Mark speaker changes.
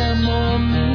Speaker 1: amor mío.